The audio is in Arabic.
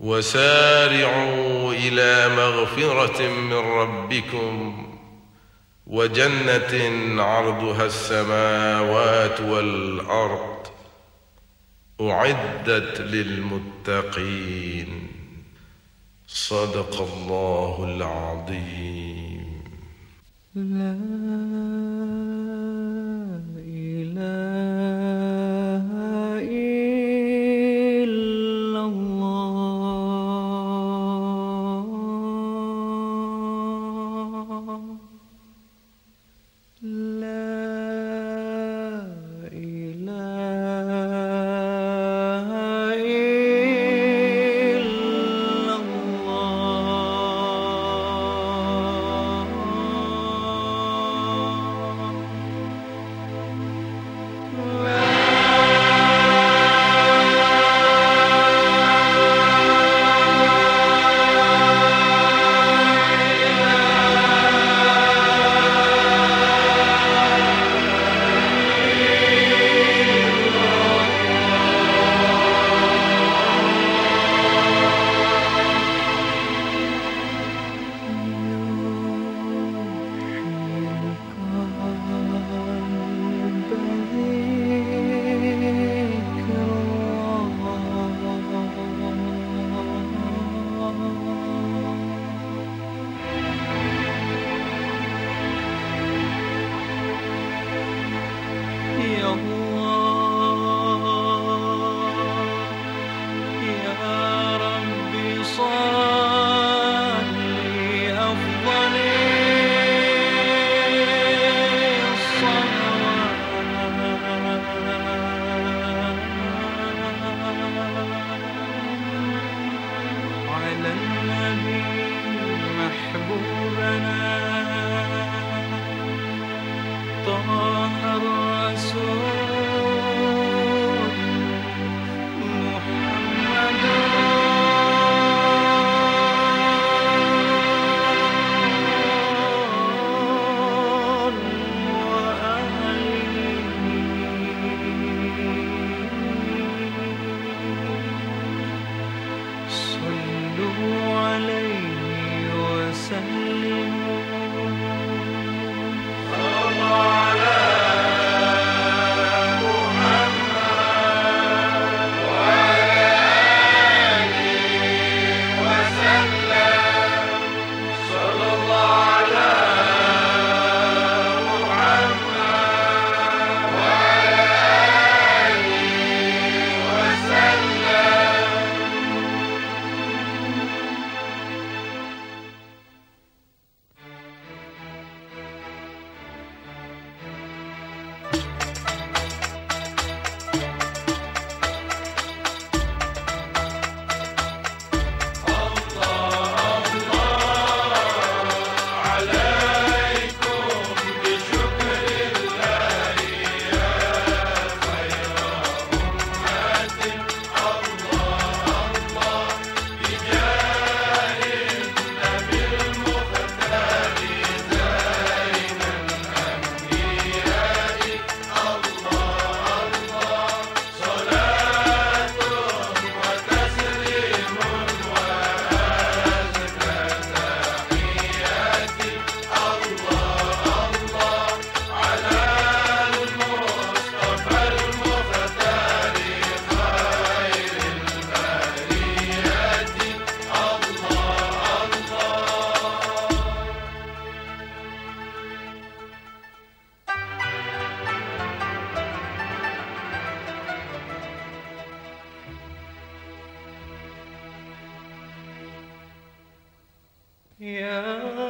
وسارعوا إلى مغفرة من ربكم وجنة عرضها السماوات والأرض أعدت للمتقين. صدق الله العظيم. لا عليه وسلم Yeah.